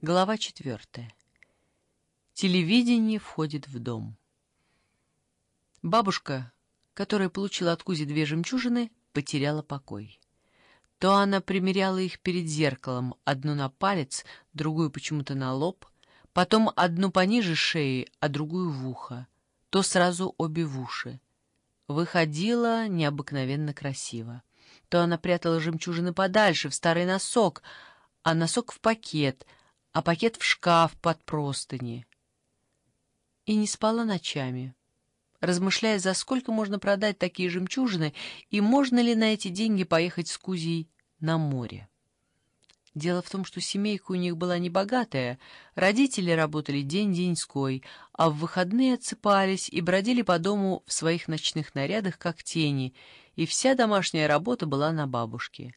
Глава четвертая. Телевидение входит в дом. Бабушка, которая получила от Кузи две жемчужины, потеряла покой. То она примеряла их перед зеркалом, одну на палец, другую почему-то на лоб, потом одну пониже шеи, а другую в ухо, то сразу обе в уши. Выходила необыкновенно красиво. То она прятала жемчужины подальше, в старый носок, а носок в пакет — а пакет в шкаф под простыни. И не спала ночами, размышляя, за сколько можно продать такие жемчужины и можно ли на эти деньги поехать с Кузей на море. Дело в том, что семейка у них была небогатая, родители работали день-деньской, а в выходные отсыпались и бродили по дому в своих ночных нарядах, как тени, и вся домашняя работа была на бабушке.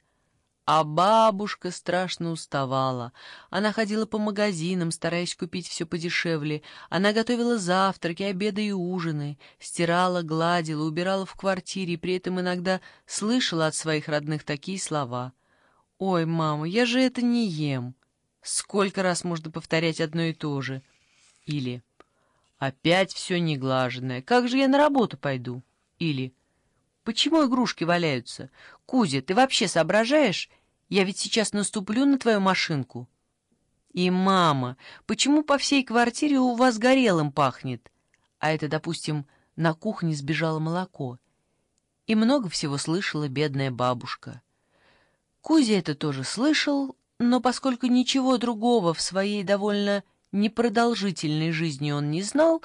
А бабушка страшно уставала. Она ходила по магазинам, стараясь купить все подешевле. Она готовила завтраки, обеды и ужины, стирала, гладила, убирала в квартире, при этом иногда слышала от своих родных такие слова. «Ой, мама, я же это не ем!» Сколько раз можно повторять одно и то же? Или «Опять все неглаженное. Как же я на работу пойду?» Или Почему игрушки валяются? Кузя, ты вообще соображаешь? Я ведь сейчас наступлю на твою машинку. И мама, почему по всей квартире у вас горелым пахнет? А это, допустим, на кухне сбежало молоко. И много всего слышала бедная бабушка. Кузя это тоже слышал, но поскольку ничего другого в своей довольно непродолжительной жизни он не знал,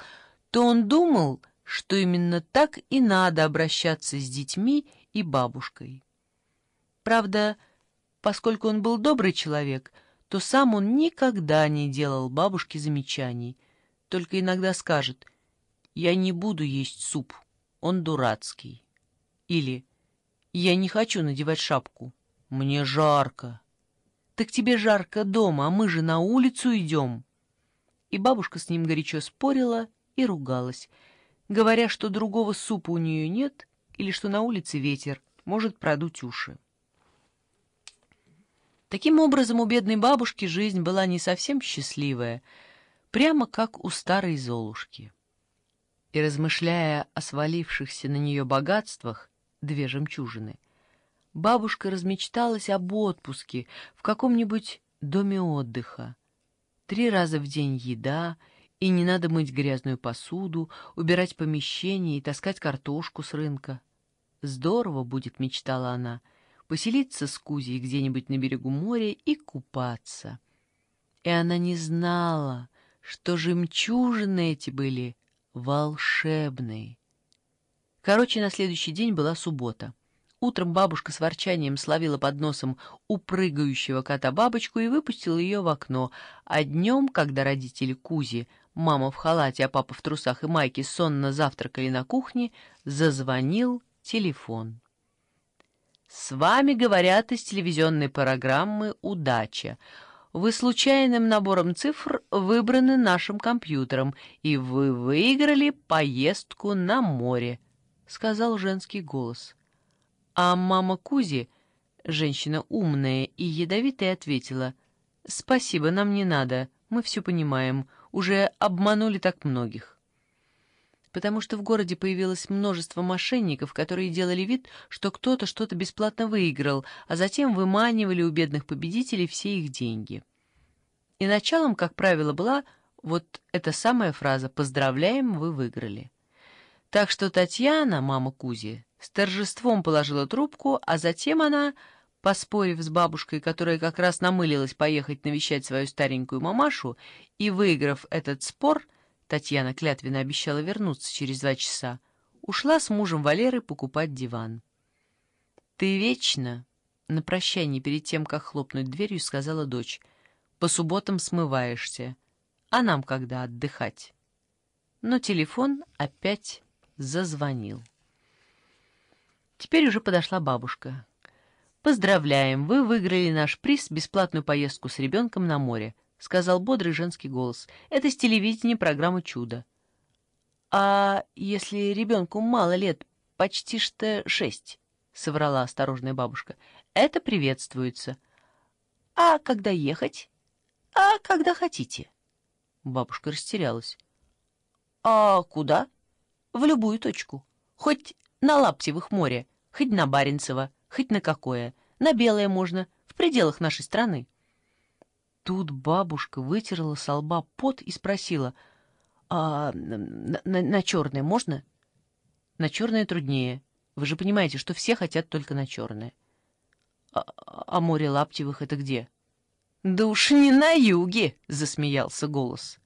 то он думал, что именно так и надо обращаться с детьми и бабушкой. Правда, поскольку он был добрый человек, то сам он никогда не делал бабушке замечаний, только иногда скажет «Я не буду есть суп, он дурацкий». Или «Я не хочу надевать шапку, мне жарко». «Так тебе жарко дома, а мы же на улицу идем». И бабушка с ним горячо спорила и ругалась, говоря, что другого супа у нее нет или что на улице ветер может продуть уши. Таким образом, у бедной бабушки жизнь была не совсем счастливая, прямо как у старой Золушки. И, размышляя о свалившихся на нее богатствах, две жемчужины, бабушка размечталась об отпуске в каком-нибудь доме отдыха. Три раза в день еда — и не надо мыть грязную посуду, убирать помещение и таскать картошку с рынка. Здорово будет, мечтала она, поселиться с Кузей где-нибудь на берегу моря и купаться. И она не знала, что жемчужины эти были волшебные. Короче, на следующий день была суббота. Утром бабушка с ворчанием словила под носом упрыгающего кота бабочку и выпустила ее в окно, а днем, когда родители Кузи мама в халате, а папа в трусах и майке сонно завтракали на кухне, зазвонил телефон. «С вами говорят из телевизионной программы «Удача». Вы случайным набором цифр выбраны нашим компьютером, и вы выиграли поездку на море», — сказал женский голос. А мама Кузи, женщина умная и ядовитая, ответила, «Спасибо, нам не надо, мы все понимаем, уже обманули так многих. Потому что в городе появилось множество мошенников, которые делали вид, что кто-то что-то бесплатно выиграл, а затем выманивали у бедных победителей все их деньги. И началом, как правило, была вот эта самая фраза «Поздравляем, вы выиграли». Так что Татьяна, мама Кузи, с торжеством положила трубку, а затем она Поспорив с бабушкой, которая как раз намылилась поехать навещать свою старенькую мамашу, и выиграв этот спор, Татьяна клятвенно обещала вернуться через два часа, ушла с мужем Валеры покупать диван. «Ты вечно...» — на прощание перед тем, как хлопнуть дверью, сказала дочь. «По субботам смываешься. А нам когда отдыхать?» Но телефон опять зазвонил. Теперь уже подошла бабушка. «Поздравляем, вы выиграли наш приз — бесплатную поездку с ребенком на море», — сказал бодрый женский голос. «Это с телевидения программа «Чудо». «А если ребенку мало лет, почти что шесть?» — соврала осторожная бабушка. «Это приветствуется». «А когда ехать?» «А когда хотите». Бабушка растерялась. «А куда?» «В любую точку. Хоть на Лаптевых море, хоть на Баренцево, хоть на какое. На Белое можно, в пределах нашей страны». Тут бабушка вытерла со лба пот и спросила, «А на, на, на черное можно?» «На черное труднее. Вы же понимаете, что все хотят только на черное». «А, а море Лаптевых это где?» «Да уж не на юге!» — засмеялся голос.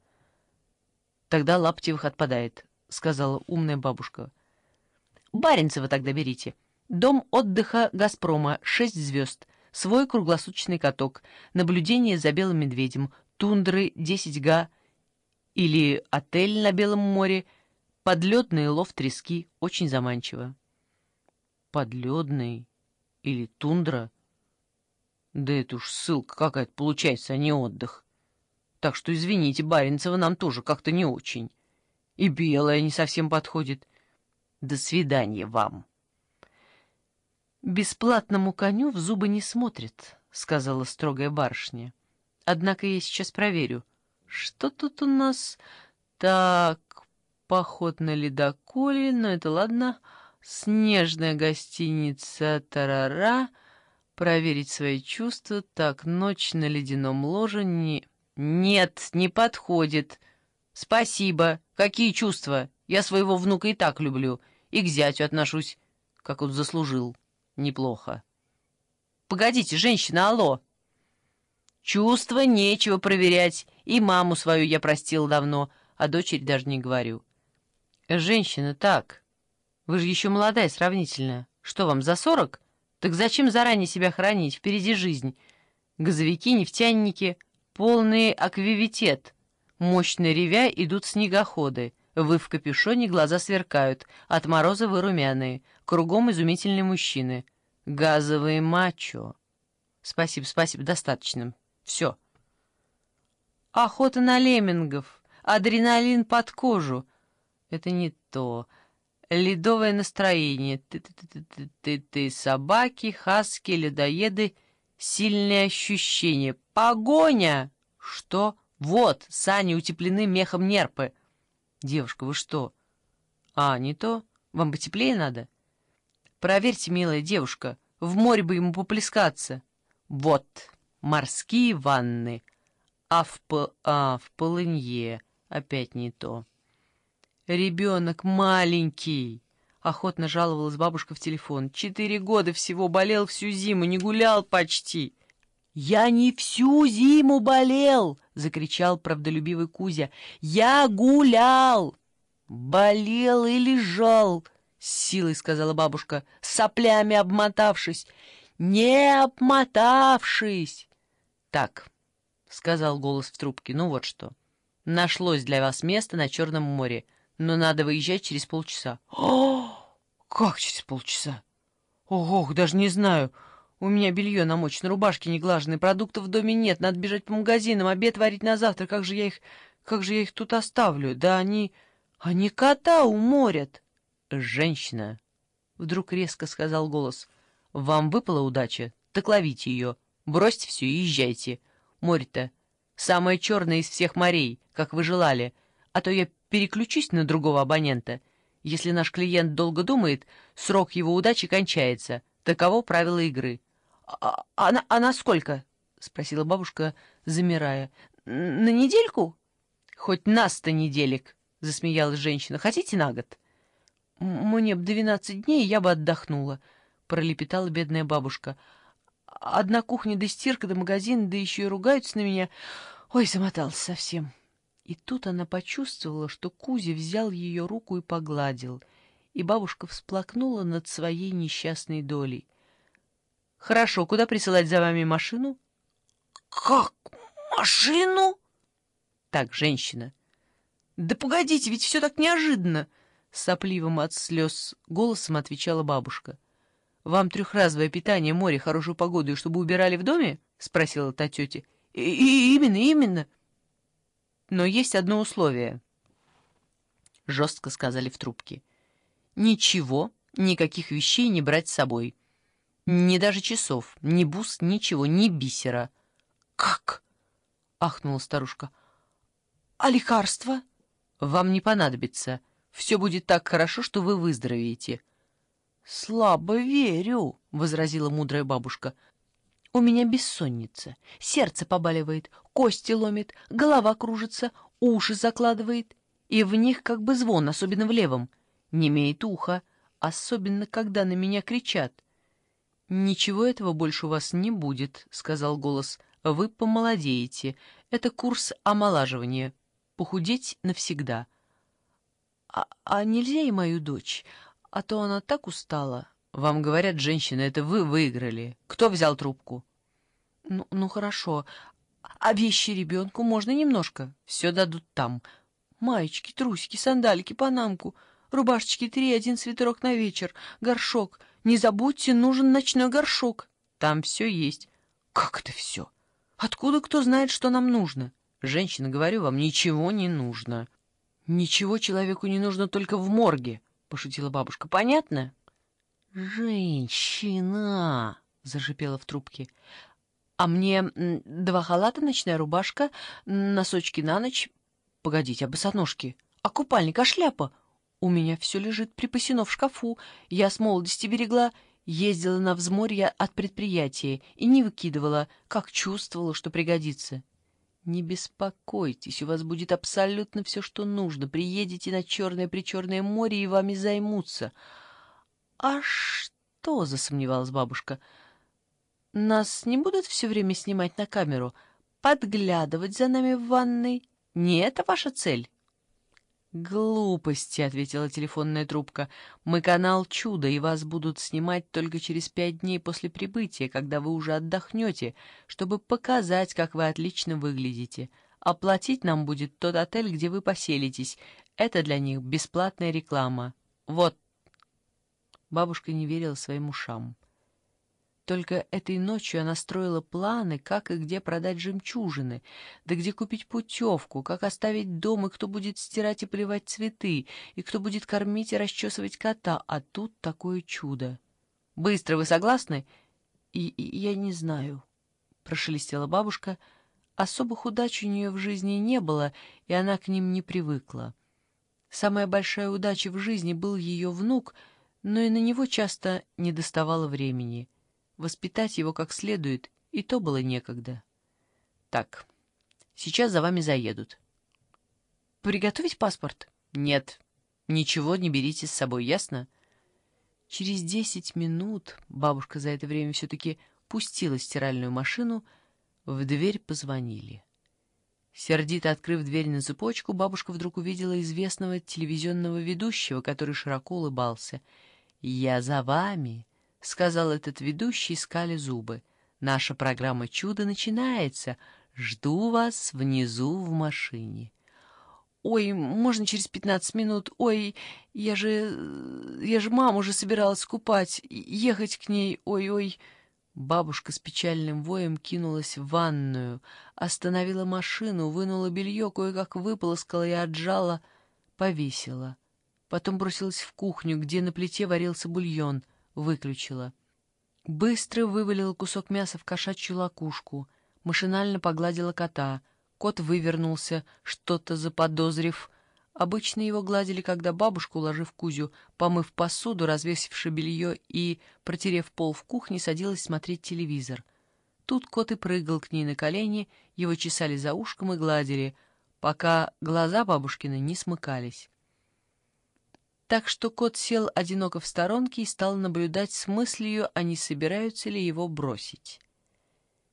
«Тогда Лаптевых отпадает», — сказала умная бабушка. «Баренцева тогда берите. Дом отдыха «Газпрома», шесть звезд, свой круглосуточный каток, наблюдение за белым медведем, тундры 10 га или отель на Белом море, подледный лов трески, очень заманчиво». «Подледный или тундра?» Да это уж ссылка какая-то получается, а не отдых. Так что, извините, Баренцева нам тоже как-то не очень. И белая не совсем подходит. До свидания вам. Бесплатному коню в зубы не смотрит, сказала строгая барышня. Однако я сейчас проверю. Что тут у нас? Так, поход на ледоколе, но это ладно. Снежная гостиница Тарара — проверить свои чувства, так ночь на ледяном ложе не... Нет, не подходит. Спасибо. Какие чувства? Я своего внука и так люблю. И к зятю отношусь, как он заслужил. Неплохо. Погодите, женщина, алло. Чувства нечего проверять. И маму свою я простил давно, а дочери даже не говорю. Женщина, так. Вы же еще молодая сравнительно. Что вам, за сорок? — так зачем заранее себя хранить? Впереди жизнь. Газовики, нефтяники, полный аквивитет. Мощно ревя идут снегоходы. Вы в капюшоне, глаза сверкают. От мороза вы румяные. Кругом изумительные мужчины. Газовые мачо. Спасибо, спасибо, достаточно. Все. Охота на леммингов. Адреналин под кожу. Это не то. Ледовое настроение. Ты-ты-ты-ты-ты, собаки, хаски, ледоеды, сильные ощущения. Погоня! Что? Вот, сани утеплены мехом нерпы. Девушка, вы что? А, не то? Вам потеплее надо? Проверьте, милая девушка, в море бы ему поплескаться. Вот, морские ванны. А в, п... а, в полынье опять не то. «Ребенок маленький!» — охотно жаловалась бабушка в телефон. «Четыре года всего, болел всю зиму, не гулял почти!» «Я не всю зиму болел!» — закричал правдолюбивый Кузя. «Я гулял!» «Болел и лежал!» — с силой сказала бабушка, соплями обмотавшись. «Не обмотавшись!» «Так», — сказал голос в трубке, — «ну вот что. Нашлось для вас место на Черном море но надо выезжать через полчаса. О, как через полчаса? Ох, даже не знаю. У меня белье намочено, рубашки не продуктов в доме нет, надо бежать по магазинам, обед варить на завтра. Как же я их, как же я их тут оставлю? Да они, они кота уморят. Женщина, вдруг резко сказал голос, вам выпала удача, так ловите ее, бросьте все и езжайте. Море-то самое черное из всех морей, как вы желали, а то я переключусь на другого абонента. Если наш клиент долго думает, срок его удачи кончается. Таково правило игры. «А, а, а на сколько?» — спросила бабушка, замирая. «На недельку?» «Хоть на сто неделек», — засмеялась женщина. «Хотите на год?» «Мне б двенадцать дней, я бы отдохнула», — пролепетала бедная бабушка. «Одна кухня да стирка да магазин, да еще и ругаются на меня. Ой, замоталась совсем». И тут она почувствовала, что Кузя взял ее руку и погладил, и бабушка всплакнула над своей несчастной долей. — Хорошо, куда присылать за вами машину? — Как машину? — Так, женщина. — Да погодите, ведь все так неожиданно! — сопливым от слез голосом отвечала бабушка. — Вам трехразовое питание, море, хорошую погоду и чтобы убирали в доме? — спросила та тетя. — И Именно, именно. — но есть одно условие. Жестко сказали в трубке. Ничего, никаких вещей не брать с собой. Ни даже часов, ни бус, ничего, ни бисера. Как? ахнула старушка. А лекарства? Вам не понадобится. Все будет так хорошо, что вы выздоровеете. Слабо верю, — возразила мудрая бабушка. У меня бессонница, сердце побаливает, кости ломит, голова кружится, уши закладывает, и в них как бы звон, особенно в левом. Не имеет уха, особенно когда на меня кричат. «Ничего этого больше у вас не будет», — сказал голос. «Вы помолодеете. Это курс омолаживания. Похудеть навсегда». «А, а нельзя и мою дочь? А то она так устала». «Вам говорят, женщина, это вы выиграли. Кто взял трубку?» «Ну, ну хорошо. А вещи ребенку можно немножко? Все дадут там. Маечки, трусики, сандалики, панамку, рубашечки три, один свитерок на вечер, горшок. Не забудьте, нужен ночной горшок. Там все есть». «Как это все? Откуда кто знает, что нам нужно?» «Женщина, говорю вам, ничего не нужно». «Ничего человеку не нужно только в морге», — пошутила бабушка. «Понятно?» «Женщина!» — зашипела в трубке. «А мне два халата, ночная рубашка, носочки на ночь. Погодите, а босоножки? А купальник, а шляпа? У меня все лежит припасено в шкафу. Я с молодости берегла, ездила на взморье от предприятия и не выкидывала, как чувствовала, что пригодится». «Не беспокойтесь, у вас будет абсолютно все, что нужно. Приедете на Черное-Причерное море и вами займутся». «А что?» — засомневалась бабушка. «Нас не будут все время снимать на камеру, подглядывать за нами в ванной? Не это ваша цель?» «Глупости», — ответила телефонная трубка. «Мы канал «Чудо», и вас будут снимать только через пять дней после прибытия, когда вы уже отдохнете, чтобы показать, как вы отлично выглядите. Оплатить нам будет тот отель, где вы поселитесь. Это для них бесплатная реклама. Вот Бабушка не верила своим ушам. Только этой ночью она строила планы, как и где продать жемчужины, да где купить путевку, как оставить дом, и кто будет стирать и поливать цветы, и кто будет кормить и расчесывать кота, а тут такое чудо. «Быстро, вы согласны?» и «Я не знаю», — прошелестела бабушка. Особых удач у нее в жизни не было, и она к ним не привыкла. Самая большая удача в жизни был ее внук — но и на него часто не доставало времени. Воспитать его как следует, и то было некогда. Так, сейчас за вами заедут. Приготовить паспорт? Нет, ничего не берите с собой, ясно? Через десять минут бабушка за это время все-таки пустила стиральную машину, в дверь позвонили. Сердито открыв дверь на цепочку, бабушка вдруг увидела известного телевизионного ведущего, который широко улыбался — «Я за вами», — сказал этот ведущий, скали зубы. «Наша программа «Чудо» начинается. Жду вас внизу в машине». «Ой, можно через пятнадцать минут? Ой, я же... я же маму уже собиралась купать, ехать к ней, ой-ой...» Бабушка с печальным воем кинулась в ванную, остановила машину, вынула белье, кое-как выполоскала и отжала, повесила. Потом бросилась в кухню, где на плите варился бульон, выключила. Быстро вывалила кусок мяса в кошачью лакушку, машинально погладила кота. Кот вывернулся, что-то заподозрив. Обычно его гладили, когда бабушка, уложив Кузю, помыв посуду, развесивши белье и, протерев пол в кухне, садилась смотреть телевизор. Тут кот и прыгал к ней на колени, его чесали за ушком и гладили, пока глаза бабушкины не смыкались так что кот сел одиноко в сторонке и стал наблюдать с мыслью, а не собираются ли его бросить.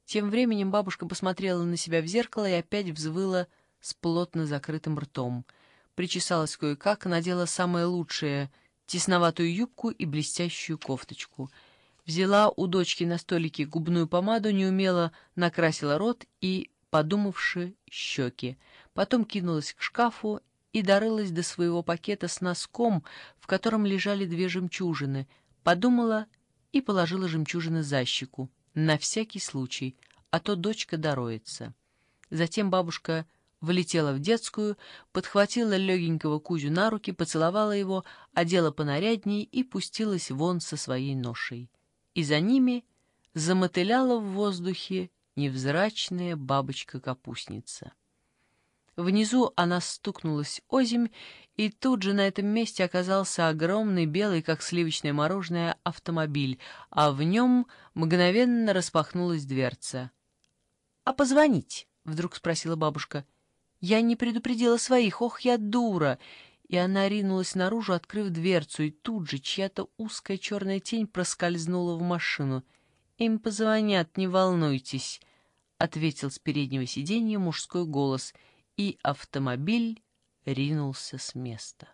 Тем временем бабушка посмотрела на себя в зеркало и опять взвыла с плотно закрытым ртом. Причесалась кое-как, надела самое лучшее — тесноватую юбку и блестящую кофточку. Взяла у дочки на столике губную помаду, неумело накрасила рот и, подумавши, щеки. Потом кинулась к шкафу и дорылась до своего пакета с носком, в котором лежали две жемчужины, подумала и положила жемчужины за щеку, на всякий случай, а то дочка дороется. Затем бабушка влетела в детскую, подхватила легенького Кузю на руки, поцеловала его, одела понарядней и пустилась вон со своей ношей. И за ними замотыляла в воздухе невзрачная бабочка-капустница. Внизу она стукнулась озимь, и тут же на этом месте оказался огромный белый, как сливочное мороженое, автомобиль, а в нем мгновенно распахнулась дверца. — А позвонить? — вдруг спросила бабушка. — Я не предупредила своих, ох, я дура! И она ринулась наружу, открыв дверцу, и тут же чья-то узкая черная тень проскользнула в машину. — Им позвонят, не волнуйтесь, — ответил с переднего сиденья мужской голос — и автомобиль ринулся с места.